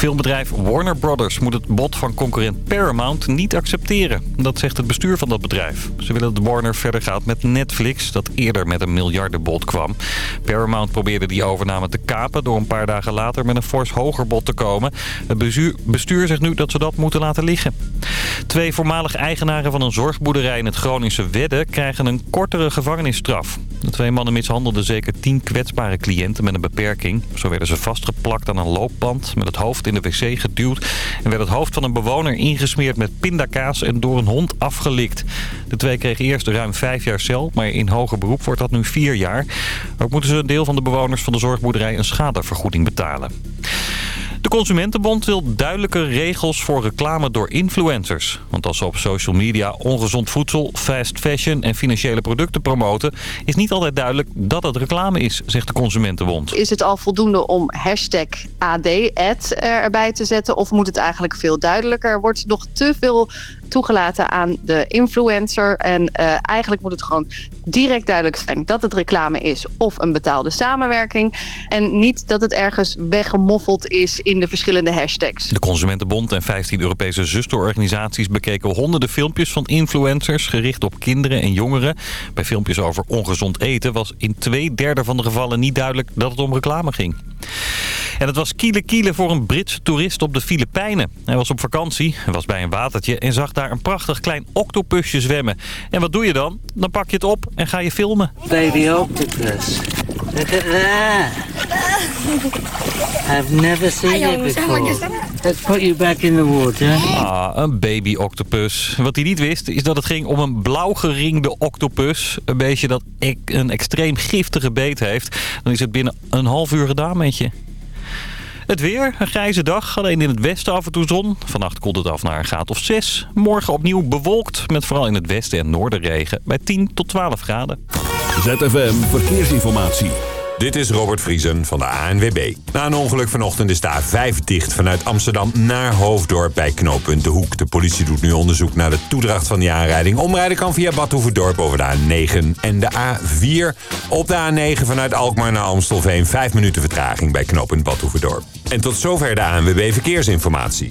Filmbedrijf Warner Brothers moet het bod van concurrent Paramount niet accepteren. Dat zegt het bestuur van dat bedrijf. Ze willen dat Warner verder gaat met Netflix, dat eerder met een miljardenbod kwam. Paramount probeerde die overname te kapen door een paar dagen later met een fors hoger bod te komen. Het bestuur zegt nu dat ze dat moeten laten liggen. Twee voormalig eigenaren van een zorgboerderij in het Groningse Wedde krijgen een kortere gevangenisstraf. De twee mannen mishandelden zeker tien kwetsbare cliënten met een beperking. Zo werden ze vastgeplakt aan een loopband, met het hoofd in de wc geduwd... en werd het hoofd van een bewoner ingesmeerd met pindakaas en door een hond afgelikt. De twee kregen eerst ruim vijf jaar cel, maar in hoger beroep wordt dat nu vier jaar. Ook moeten ze een deel van de bewoners van de zorgboerderij een schadevergoeding betalen. De Consumentenbond wil duidelijke regels voor reclame door influencers. Want als ze op social media ongezond voedsel, fast fashion en financiële producten promoten... is niet altijd duidelijk dat het reclame is, zegt de Consumentenbond. Is het al voldoende om hashtag AD, ad, erbij te zetten? Of moet het eigenlijk veel duidelijker? Er wordt nog te veel toegelaten aan de influencer. En uh, eigenlijk moet het gewoon direct duidelijk zijn dat het reclame is of een betaalde samenwerking. En niet dat het ergens weggemoffeld is in de verschillende hashtags. De Consumentenbond en 15 Europese zusterorganisaties bekeken honderden filmpjes van influencers gericht op kinderen en jongeren. Bij filmpjes over ongezond eten was in twee derde van de gevallen niet duidelijk dat het om reclame ging. En het was kiele kiele voor een Britse toerist op de Filipijnen. Hij was op vakantie, was bij een watertje en zag daar een prachtig klein octopusje zwemmen. En wat doe je dan? Dan pak je het op en ga je filmen. Baby octopus. Look at that. I've never seen it before. Let's put you back in the water. Ah, een baby octopus. Wat hij niet wist is dat het ging om een blauw geringde octopus. Een beestje dat een extreem giftige beet heeft. Dan is het binnen een half uur gedaan met je. Het weer, een grijze dag, alleen in het westen af en toe zon. Vannacht koelt het af naar een graad of 6. Morgen opnieuw bewolkt, met vooral in het westen en noorden regen. Bij 10 tot 12 graden. ZFM Verkeersinformatie. Dit is Robert Vriesen van de ANWB. Na een ongeluk vanochtend is de A5 dicht vanuit Amsterdam naar Hoofddorp bij knooppunt De Hoek. De politie doet nu onderzoek naar de toedracht van die aanrijding. Omrijden kan via Badhoevedorp over de A9 en de A4. Op de A9 vanuit Alkmaar naar Amstelveen 5 minuten vertraging bij knooppunt Badhoevedorp. En tot zover de ANWB Verkeersinformatie.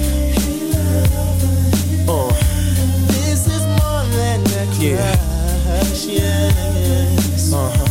Yeah. yes. Uh-huh.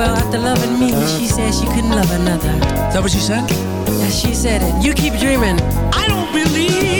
Well, after loving me, she said she couldn't love another. Is that what she said? Yeah, she said it. You keep dreaming. I don't believe.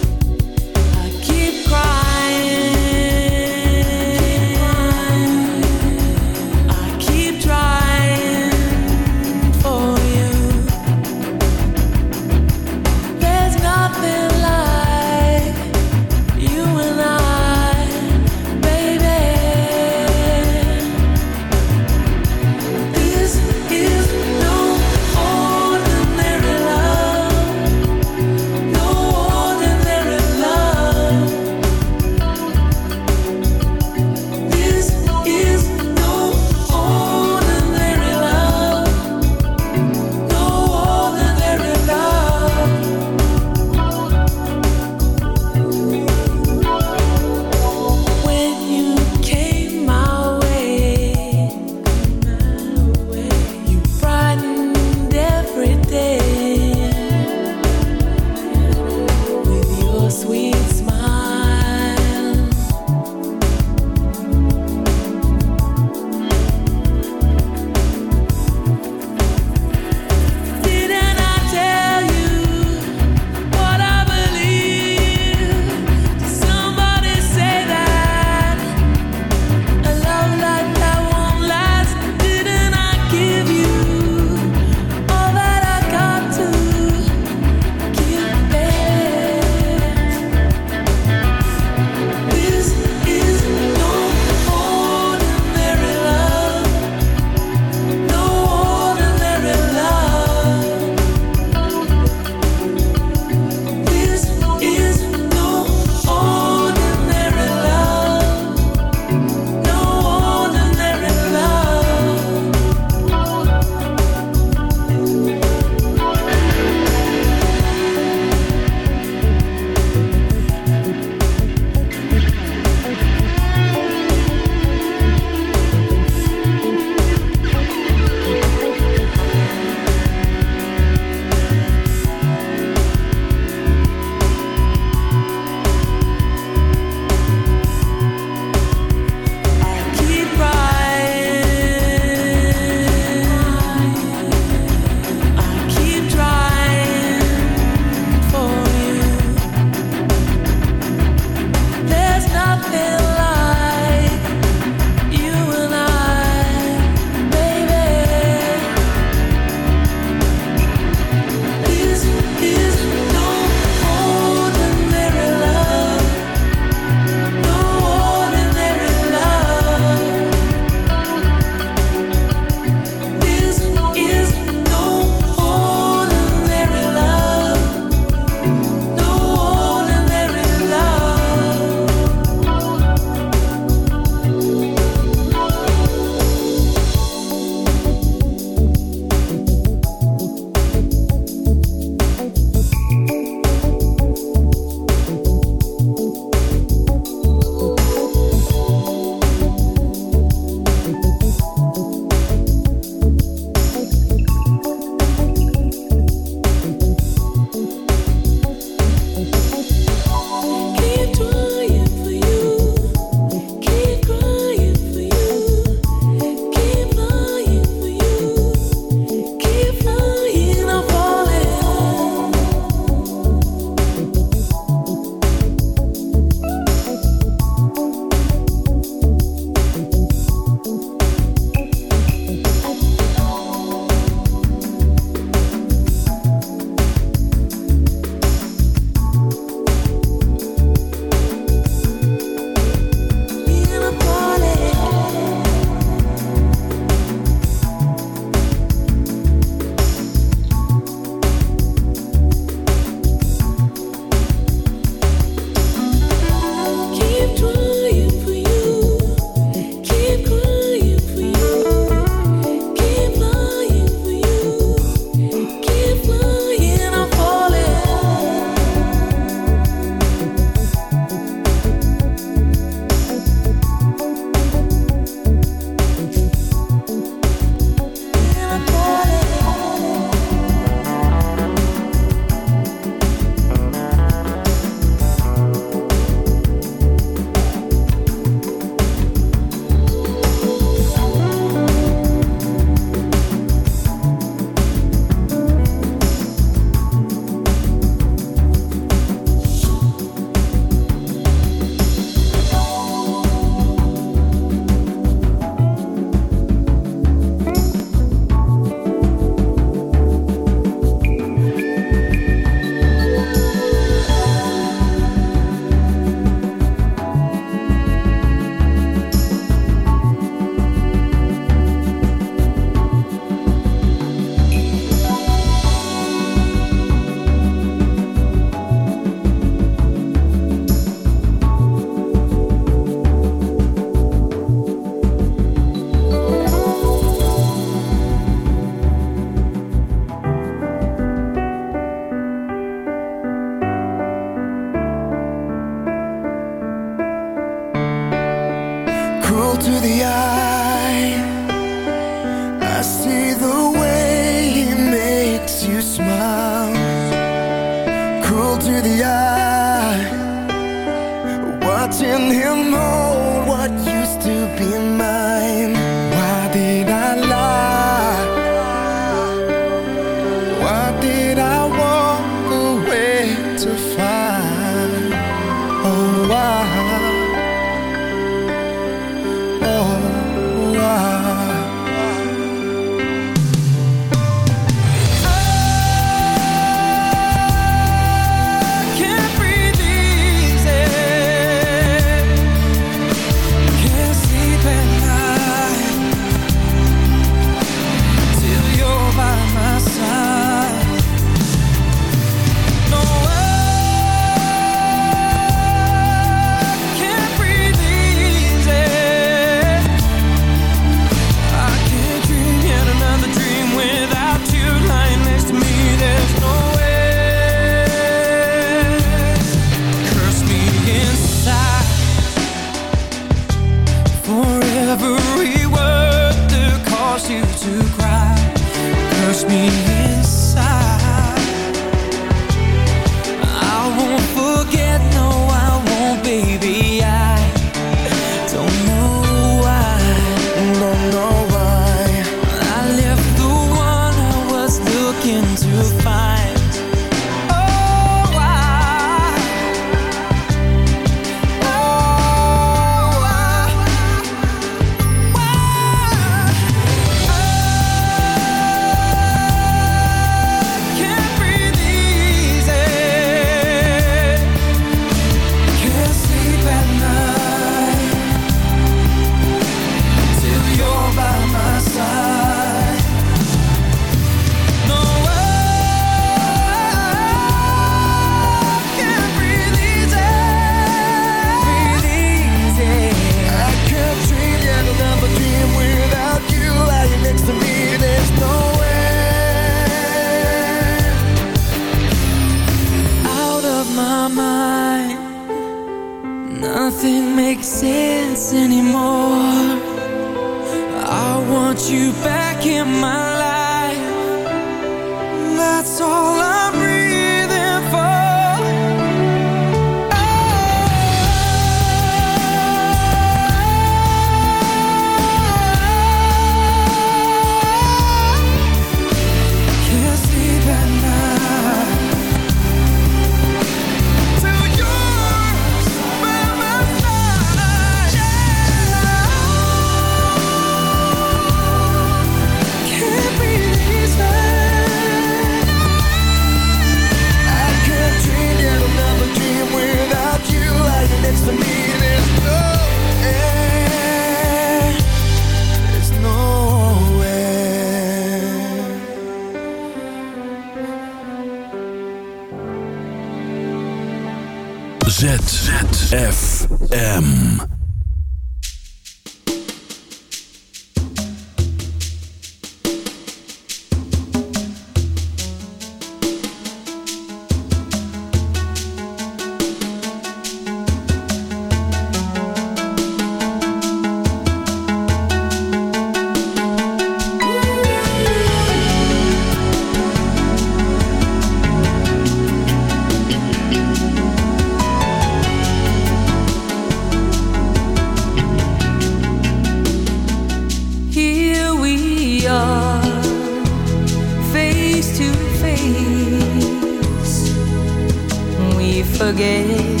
forget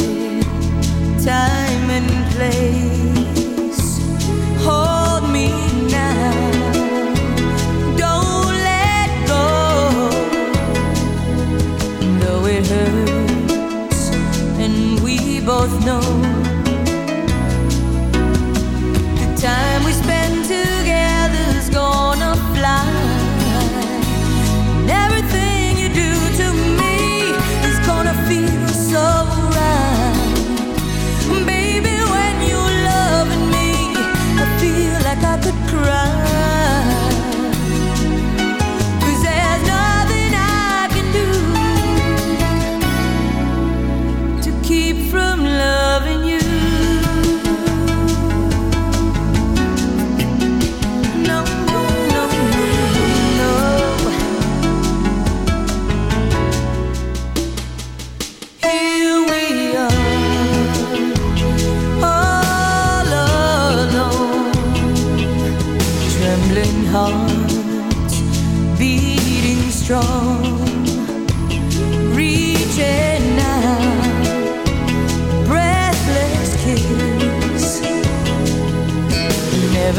time and place.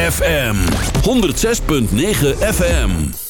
ZFM 106.9 FM.